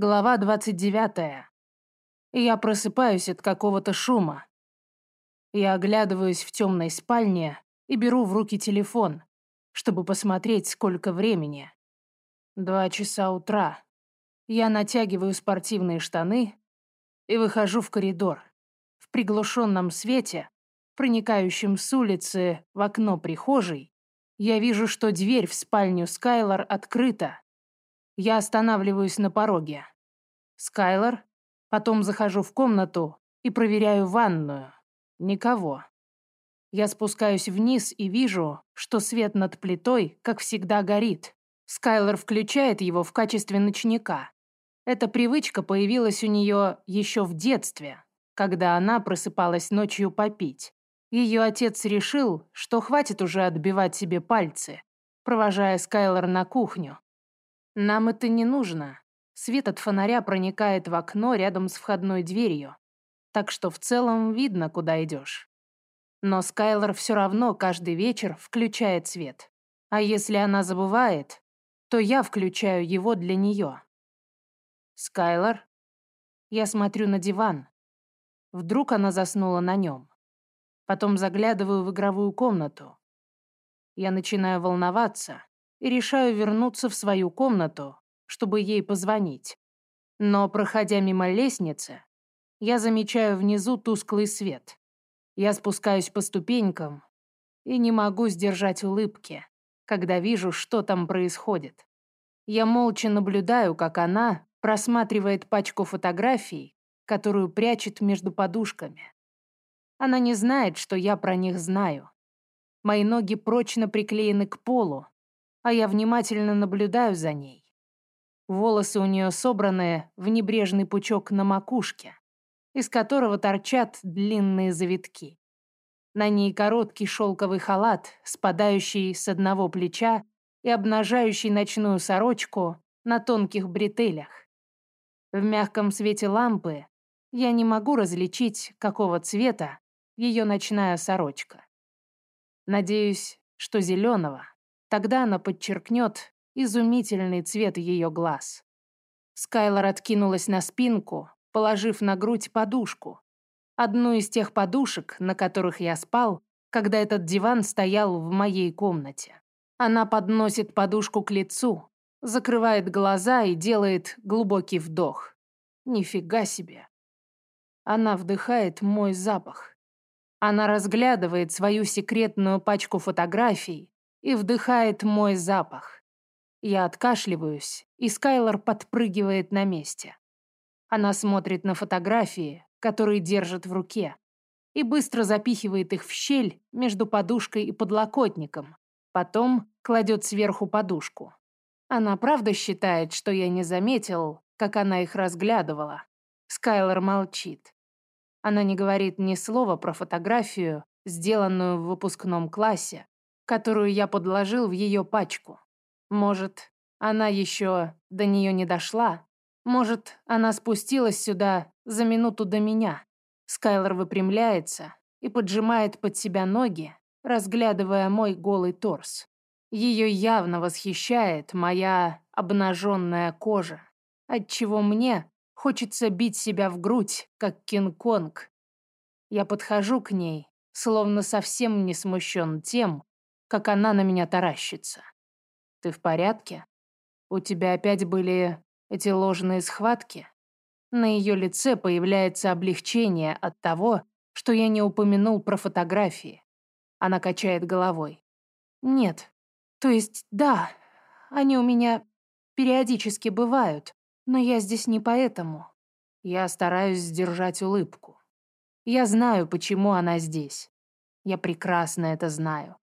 Глава 29. Я просыпаюсь от какого-то шума. Я оглядываюсь в темной спальне и беру в руки телефон, чтобы посмотреть, сколько времени. Два часа утра. Я натягиваю спортивные штаны и выхожу в коридор. В приглушенном свете, проникающем с улицы в окно прихожей, я вижу, что дверь в спальню Скайлор открыта, я останавливаюсь на пороге. Скайлор. Потом захожу в комнату и проверяю ванную. Никого. Я спускаюсь вниз и вижу, что свет над плитой, как всегда, горит. Скайлор включает его в качестве ночника. Эта привычка появилась у нее еще в детстве, когда она просыпалась ночью попить. Ее отец решил, что хватит уже отбивать себе пальцы, провожая Скайлор на кухню, нам это не нужно. Свет от фонаря проникает в окно рядом с входной дверью, так что в целом видно, куда идешь. Но Скайлор все равно каждый вечер включает свет. А если она забывает, то я включаю его для нее. Скайлор? Я смотрю на диван. Вдруг она заснула на нем. Потом заглядываю в игровую комнату. Я начинаю волноваться, и решаю вернуться в свою комнату, чтобы ей позвонить. Но, проходя мимо лестницы, я замечаю внизу тусклый свет. Я спускаюсь по ступенькам и не могу сдержать улыбки, когда вижу, что там происходит. Я молча наблюдаю, как она просматривает пачку фотографий, которую прячет между подушками. Она не знает, что я про них знаю. Мои ноги прочно приклеены к полу, а я внимательно наблюдаю за ней. Волосы у нее собраны в небрежный пучок на макушке, из которого торчат длинные завитки. На ней короткий шелковый халат, спадающий с одного плеча и обнажающий ночную сорочку на тонких бретелях. В мягком свете лампы я не могу различить, какого цвета ее ночная сорочка. Надеюсь, что зеленого. Тогда она подчеркнет изумительный цвет ее глаз. Скайлор откинулась на спинку, положив на грудь подушку. Одну из тех подушек, на которых я спал, когда этот диван стоял в моей комнате. Она подносит подушку к лицу, закрывает глаза и делает глубокий вдох. Нифига себе. Она вдыхает мой запах. Она разглядывает свою секретную пачку фотографий, и вдыхает мой запах. Я откашливаюсь, и Скайлор подпрыгивает на месте. Она смотрит на фотографии, которые держит в руке, и быстро запихивает их в щель между подушкой и подлокотником. Потом кладет сверху подушку. Она правда считает, что я не заметил, как она их разглядывала. Скайлор молчит. Она не говорит ни слова про фотографию, сделанную в выпускном классе, которую я подложил в ее пачку. Может, она еще до нее не дошла? Может, она спустилась сюда за минуту до меня? Скайлор выпрямляется и поджимает под себя ноги, разглядывая мой голый торс. Ее явно восхищает моя обнаженная кожа, отчего мне хочется бить себя в грудь, как Кинг-Конг. Я подхожу к ней, словно совсем не смущен тем, как она на меня таращится. Ты в порядке? У тебя опять были эти ложные схватки? На ее лице появляется облегчение от того, что я не упомянул про фотографии. Она качает головой. Нет. То есть, да, они у меня периодически бывают, но я здесь не поэтому. Я стараюсь сдержать улыбку. Я знаю, почему она здесь. Я прекрасно это знаю.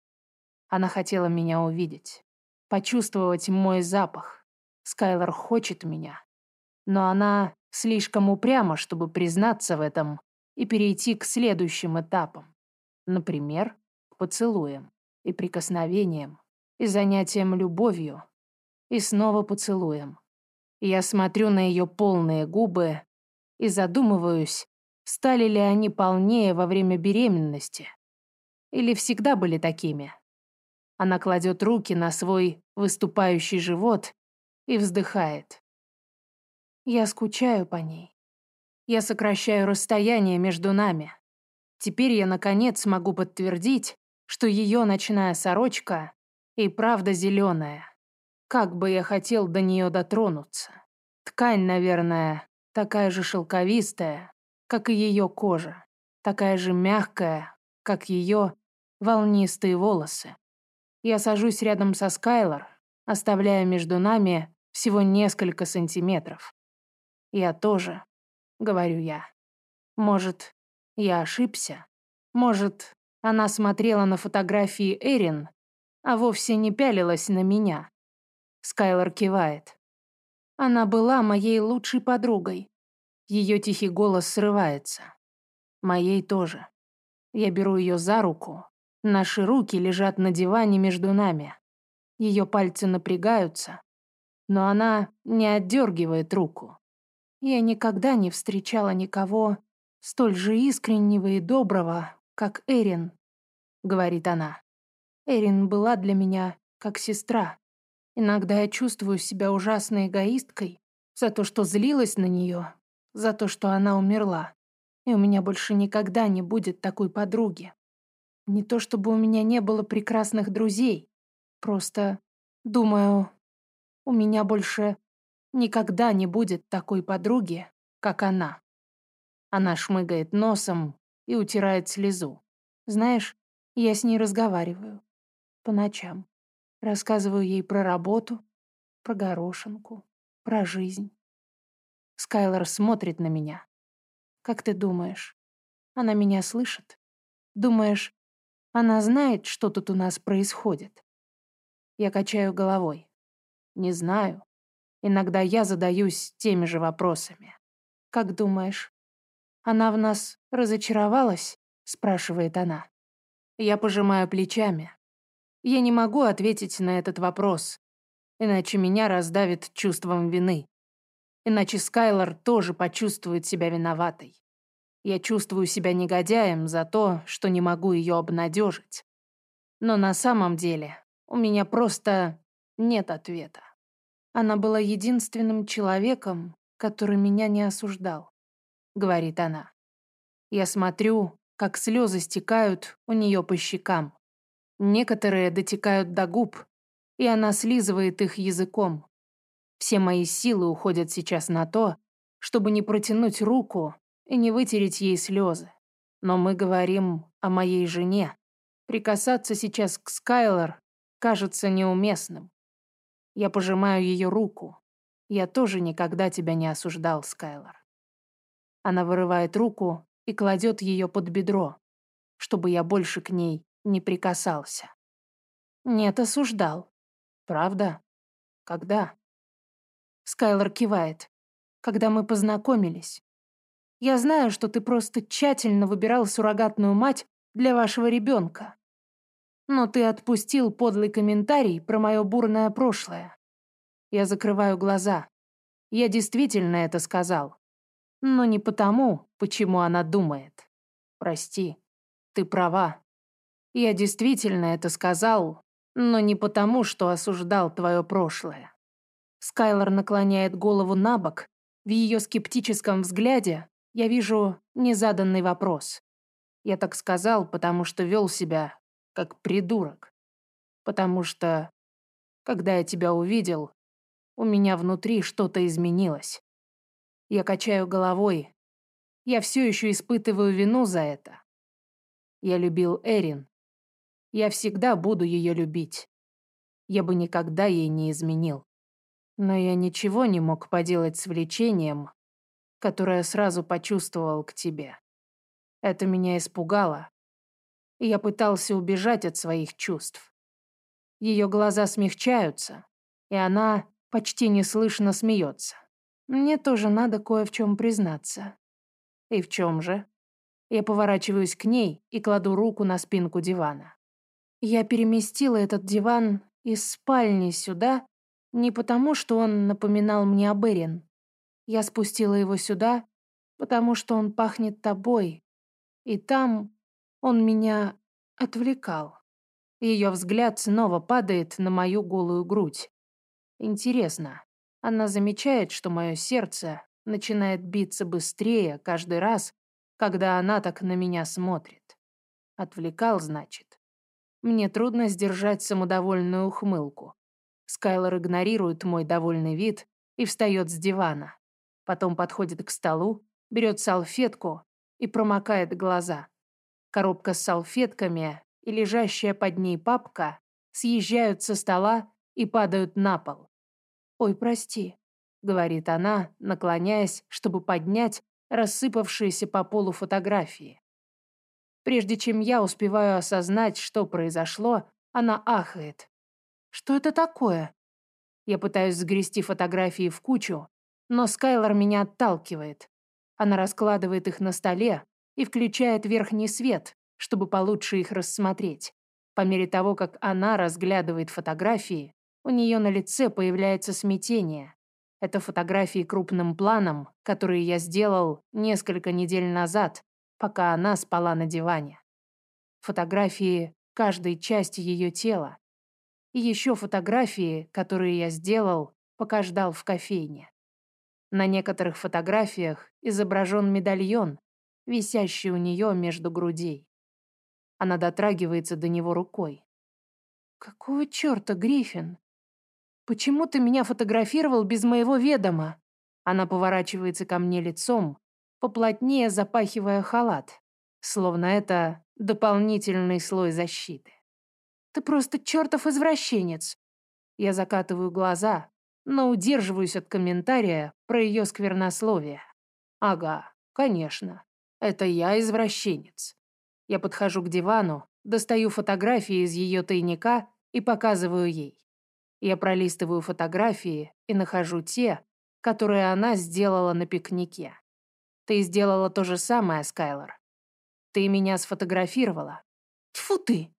Она хотела меня увидеть, почувствовать мой запах. Скайлор хочет меня. Но она слишком упряма, чтобы признаться в этом и перейти к следующим этапам. Например, к поцелуям и прикосновениям, и занятиям любовью, и снова поцелуем. Я смотрю на ее полные губы и задумываюсь, стали ли они полнее во время беременности, или всегда были такими. Она кладет руки на свой выступающий живот и вздыхает. Я скучаю по ней. Я сокращаю расстояние между нами. Теперь я, наконец, смогу подтвердить, что ее ночная сорочка и правда зеленая. Как бы я хотел до нее дотронуться. Ткань, наверное, такая же шелковистая, как и ее кожа, такая же мягкая, как ее волнистые волосы. Я сажусь рядом со Скайлор, оставляя между нами всего несколько сантиметров. Я тоже, говорю я. Может, я ошибся? Может, она смотрела на фотографии Эрин, а вовсе не пялилась на меня? Скайлор кивает. Она была моей лучшей подругой. Ее тихий голос срывается. Моей тоже. Я беру ее за руку. Наши руки лежат на диване между нами. Ее пальцы напрягаются, но она не отдергивает руку. Я никогда не встречала никого столь же искреннего и доброго, как Эрин, говорит она. Эрин была для меня как сестра. Иногда я чувствую себя ужасной эгоисткой за то, что злилась на нее, за то, что она умерла. И у меня больше никогда не будет такой подруги. Не то чтобы у меня не было прекрасных друзей, просто, думаю, у меня больше никогда не будет такой подруги, как она. Она шмыгает носом и утирает слезу. Знаешь, я с ней разговариваю. По ночам. Рассказываю ей про работу, про горошинку, про жизнь. Скайлор смотрит на меня. Как ты думаешь, она меня слышит? Думаешь, она знает, что тут у нас происходит? Я качаю головой. Не знаю. Иногда я задаюсь теми же вопросами. Как думаешь, она в нас разочаровалась? Спрашивает она. Я пожимаю плечами. Я не могу ответить на этот вопрос, иначе меня раздавит чувством вины. Иначе Скайлор тоже почувствует себя виноватой. Я чувствую себя негодяем за то, что не могу ее обнадежить. Но на самом деле у меня просто нет ответа. Она была единственным человеком, который меня не осуждал, говорит она. Я смотрю, как слезы стекают у нее по щекам. Некоторые дотекают до губ, и она слизывает их языком. Все мои силы уходят сейчас на то, чтобы не протянуть руку и не вытереть ей слезы. Но мы говорим о моей жене. Прикасаться сейчас к Скайлор кажется неуместным. Я пожимаю ее руку. Я тоже никогда тебя не осуждал, Скайлор. Она вырывает руку и кладет ее под бедро, чтобы я больше к ней не прикасался. Нет, осуждал. Правда? Когда? Скайлор кивает. Когда мы познакомились. Я знаю, что ты просто тщательно выбирал суррогатную мать для вашего ребенка. Но ты отпустил подлый комментарий про мое бурное прошлое. Я закрываю глаза. Я действительно это сказал. Но не потому, почему она думает. Прости, ты права. Я действительно это сказал, но не потому, что осуждал твое прошлое. Скайлор наклоняет голову на бок. В ее скептическом взгляде я вижу незаданный вопрос. Я так сказал, потому что вел себя как придурок. Потому что, когда я тебя увидел, у меня внутри что-то изменилось. Я качаю головой. Я все еще испытываю вину за это. Я любил Эрин, я всегда буду ее любить. Я бы никогда ей не изменил. Но я ничего не мог поделать с влечением, которое сразу почувствовал к тебе. Это меня испугало, я пытался убежать от своих чувств. Ее глаза смягчаются, и она почти неслышно смеется. Мне тоже надо кое в чем признаться. И в чем же? Я поворачиваюсь к ней и кладу руку на спинку дивана. Я переместила этот диван из спальни сюда не потому, что он напоминал мне об Эрин. Я спустила его сюда, потому что он пахнет тобой, и там он меня отвлекал. Ее взгляд снова падает на мою голую грудь. Интересно, Она замечает, что мое сердце начинает биться быстрее каждый раз, когда она так на меня смотрит. Отвлекал, значит. Мне трудно сдержать самодовольную ухмылку. Скайлор игнорирует мой довольный вид и встает с дивана. Потом подходит к столу, берет салфетку и промокает глаза. Коробка с салфетками и лежащая под ней папка съезжают со стола и падают на пол. «Ой, прости», — говорит она, наклоняясь, чтобы поднять рассыпавшиеся по полу фотографии. Прежде чем я успеваю осознать, что произошло, она ахает. «Что это такое?» Я пытаюсь сгрести фотографии в кучу, но Скайлор меня отталкивает. Она раскладывает их на столе и включает верхний свет, чтобы получше их рассмотреть. По мере того, как она разглядывает фотографии, у нее на лице появляется смятение. Это фотографии крупным планом, которые я сделал несколько недель назад, пока она спала на диване. Фотографии каждой части ее тела. И еще фотографии, которые я сделал, пока ждал в кофейне. На некоторых фотографиях изображен медальон, висящий у нее между грудей. Она дотрагивается до него рукой. «Какого черта, Гриффин? Почему ты меня фотографировал без моего ведома?» Она поворачивается ко мне лицом, поплотнее запахивая халат, словно это дополнительный слой защиты. «Ты просто чертов извращенец!» Я закатываю глаза, но удерживаюсь от комментария про ее сквернословие. «Ага, конечно, это я извращенец». Я подхожу к дивану, достаю фотографии из ее тайника и показываю ей. Я пролистываю фотографии и нахожу те, которые она сделала на пикнике. Ты сделала то же самое, Скайлор. Ты меня сфотографировала. Тьфу ты!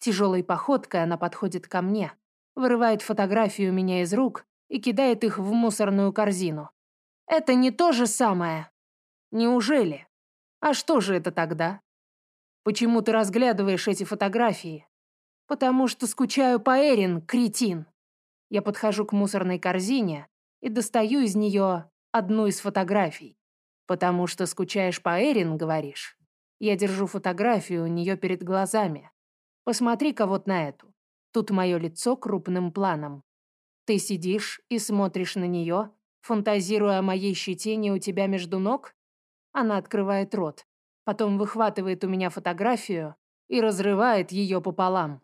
Тяжелой походкой она подходит ко мне, вырывает фотографию у меня из рук и кидает их в мусорную корзину. Это не то же самое. Неужели? А что же это тогда? Почему ты разглядываешь эти фотографии? Потому что скучаю по Эрин, кретин. Я подхожу к мусорной корзине и достаю из нее одну из фотографий. Потому что скучаешь по Эрин, говоришь? Я держу фотографию у нее перед глазами. Посмотри-ка вот на эту. Тут мое лицо крупным планом. Ты сидишь и смотришь на нее, фантазируя о моей щетине у тебя между ног? Она открывает рот, потом выхватывает у меня фотографию и разрывает ее пополам.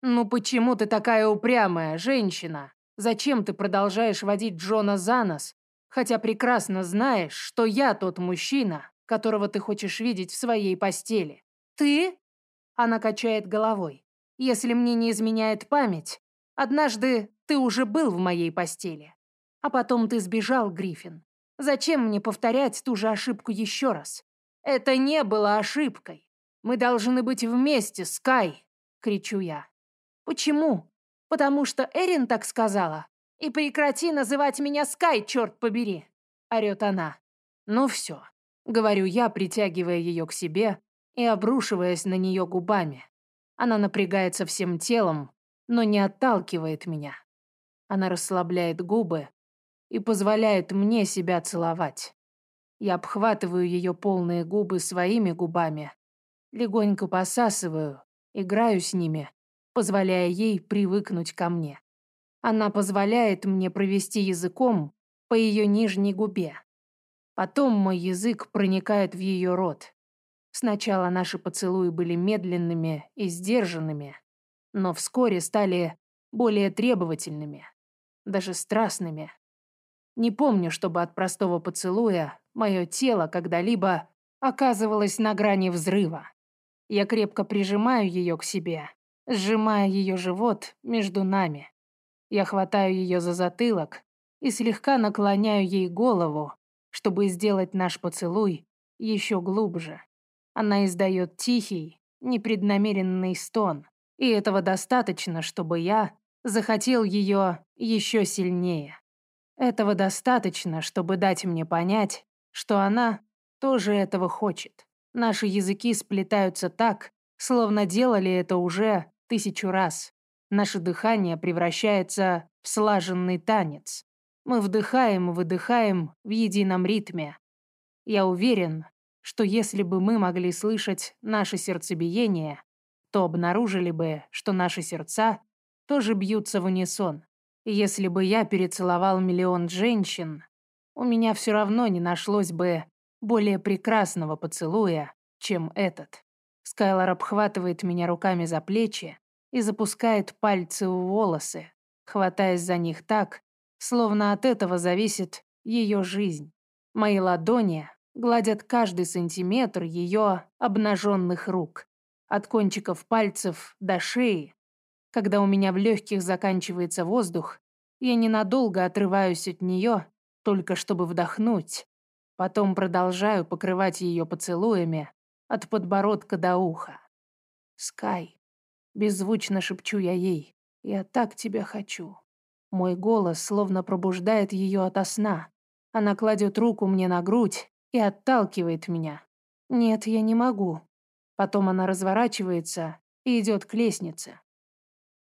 «Ну почему ты такая упрямая, женщина? Зачем ты продолжаешь водить Джона за нос, хотя прекрасно знаешь, что я тот мужчина, которого ты хочешь видеть в своей постели?» «Ты?» Она качает головой. «Если мне не изменяет память, однажды ты уже был в моей постели. А потом ты сбежал, Гриффин. Зачем мне повторять ту же ошибку еще раз? Это не было ошибкой. Мы должны быть вместе, Скай!» — кричу я. «Почему? Потому что Эрин так сказала? И прекрати называть меня Скай, черт побери!» — орет она. «Ну все», — говорю я, притягивая ее к себе и обрушиваясь на нее губами. Она напрягается всем телом, но не отталкивает меня. Она расслабляет губы и позволяет мне себя целовать. Я обхватываю ее полные губы своими губами, легонько посасываю, играю с ними, позволяя ей привыкнуть ко мне. Она позволяет мне провести языком по ее нижней губе. Потом мой язык проникает в ее рот. Сначала наши поцелуи были медленными и сдержанными, но вскоре стали более требовательными даже страстными. Не помню, чтобы от простого поцелуя мое тело когда-либо оказывалось на грани взрыва. Я крепко прижимаю ее к себе, сжимая ее живот между нами. Я хватаю ее за затылок и слегка наклоняю ей голову, чтобы сделать наш поцелуй еще глубже. Она издает тихий, непреднамеренный стон, и этого достаточно, чтобы я захотел ее еще сильнее. Этого достаточно, чтобы дать мне понять, что она тоже этого хочет. Наши языки сплетаются так, словно делали это уже тысячу раз. Наше дыхание превращается в слаженный танец. Мы вдыхаем и выдыхаем в едином ритме. Я уверен, что если бы мы могли слышать наше сердцебиение, то обнаружили бы, что наши сердца тоже бьются в унисон. Если бы я перецеловал миллион женщин, у меня все равно не нашлось бы более прекрасного поцелуя, чем этот. Скайлор обхватывает меня руками за плечи и запускает пальцы в волосы, хватаясь за них так, словно от этого зависит ее жизнь. Мои ладони гладят каждый сантиметр ее обнаженных рук, от кончиков пальцев до шеи. Когда у меня в легких заканчивается воздух, я ненадолго отрываюсь от нее, только чтобы вдохнуть. Потом продолжаю покрывать ее поцелуями от подбородка до уха. «Скай», — беззвучно шепчу я ей, — «я так тебя хочу». Мой голос словно пробуждает ее ото сна. Она кладет руку мне на грудь и отталкивает меня. Нет, я не могу. Потом она разворачивается и идет к лестнице.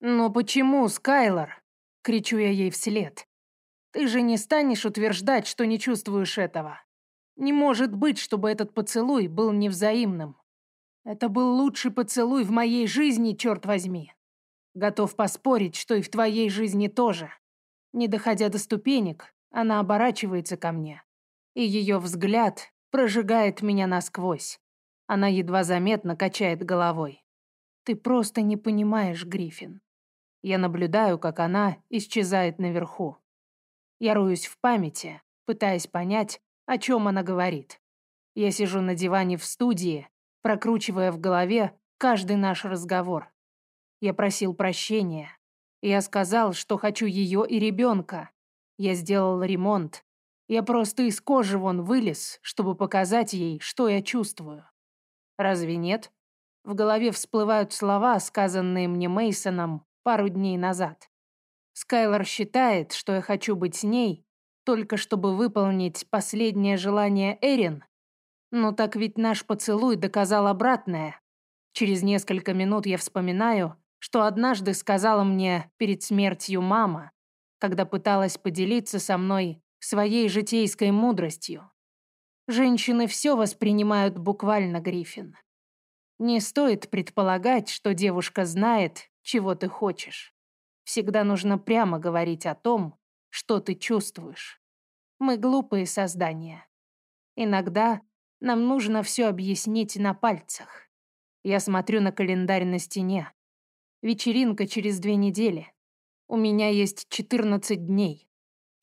«Но почему, Скайлор?» — кричу я ей вслед. «Ты же не станешь утверждать, что не чувствуешь этого. Не может быть, чтобы этот поцелуй был невзаимным. Это был лучший поцелуй в моей жизни, черт возьми. Готов поспорить, что и в твоей жизни тоже. Не доходя до ступенек, она оборачивается ко мне, и ее взгляд прожигает меня насквозь. Она едва заметно качает головой. Ты просто не понимаешь, Гриффин. Я наблюдаю, как она исчезает наверху. Я руюсь в памяти, пытаясь понять, о чем она говорит. Я сижу на диване в студии, прокручивая в голове каждый наш разговор. Я просил прощения. Я сказал, что хочу ее и ребенка. Я сделал ремонт. Я просто из кожи вон вылез, чтобы показать ей, что я чувствую. Разве нет? В голове всплывают слова, сказанные мне Мейсоном пару дней назад. Скайлор считает, что я хочу быть с ней, только чтобы выполнить последнее желание Эрин. Но так ведь наш поцелуй доказал обратное. Через несколько минут я вспоминаю, что однажды сказала мне перед смертью мама, когда пыталась поделиться со мной своей житейской мудростью. Женщины все воспринимают буквально, Гриффин. Не стоит предполагать, что девушка знает, чего ты хочешь. Всегда нужно прямо говорить о том, что ты чувствуешь. Мы глупые создания. Иногда нам нужно все объяснить на пальцах. Я смотрю на календарь на стене. Вечеринка через две недели. У меня есть 14 дней.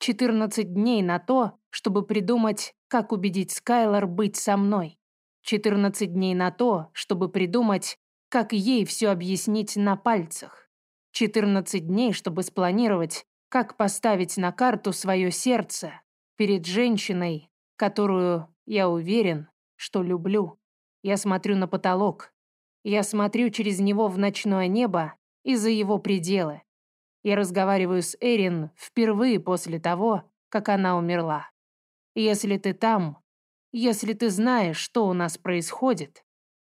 14 дней на то, чтобы придумать, как убедить Скайлор быть со мной. 14 дней на то, чтобы придумать, как ей все объяснить на пальцах. 14 дней, чтобы спланировать, как поставить на карту свое сердце перед женщиной, которую, я уверен, что люблю. Я смотрю на потолок, я смотрю через него в ночное небо и за его пределы. Я разговариваю с Эрин впервые после того, как она умерла. Если ты там, если ты знаешь, что у нас происходит,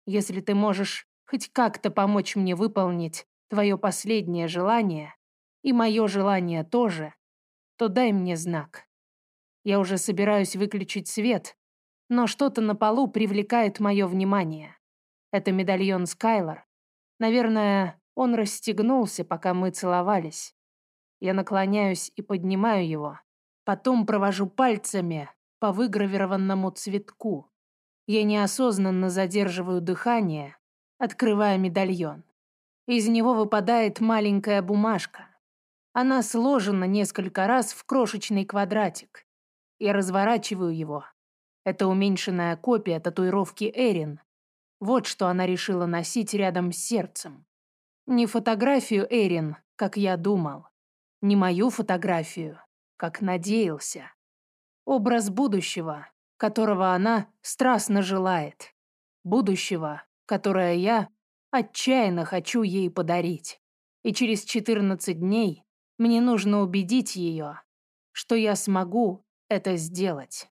если ты можешь хоть как-то помочь мне выполнить твое последнее желание, и мое желание тоже, то дай мне знак. Я уже собираюсь выключить свет, но что-то на полу привлекает мое внимание. Это медальон Скайлор. Наверное, он расстегнулся, пока мы целовались. Я наклоняюсь и поднимаю его. Потом провожу пальцами по выгравированному цветку. Я неосознанно задерживаю дыхание, открывая медальон. Из него выпадает маленькая бумажка. Она сложена несколько раз в крошечный квадратик. Я разворачиваю его, это уменьшенная копия татуировки Эрин. Вот что она решила носить рядом с сердцем. Не фотографию Эрин, как я думал. Не мою фотографию, как надеялся. Образ будущего, которого она страстно желает. Будущего, которое я отчаянно хочу ей подарить. И через 14 дней мне нужно убедить ее, что я смогу это сделать.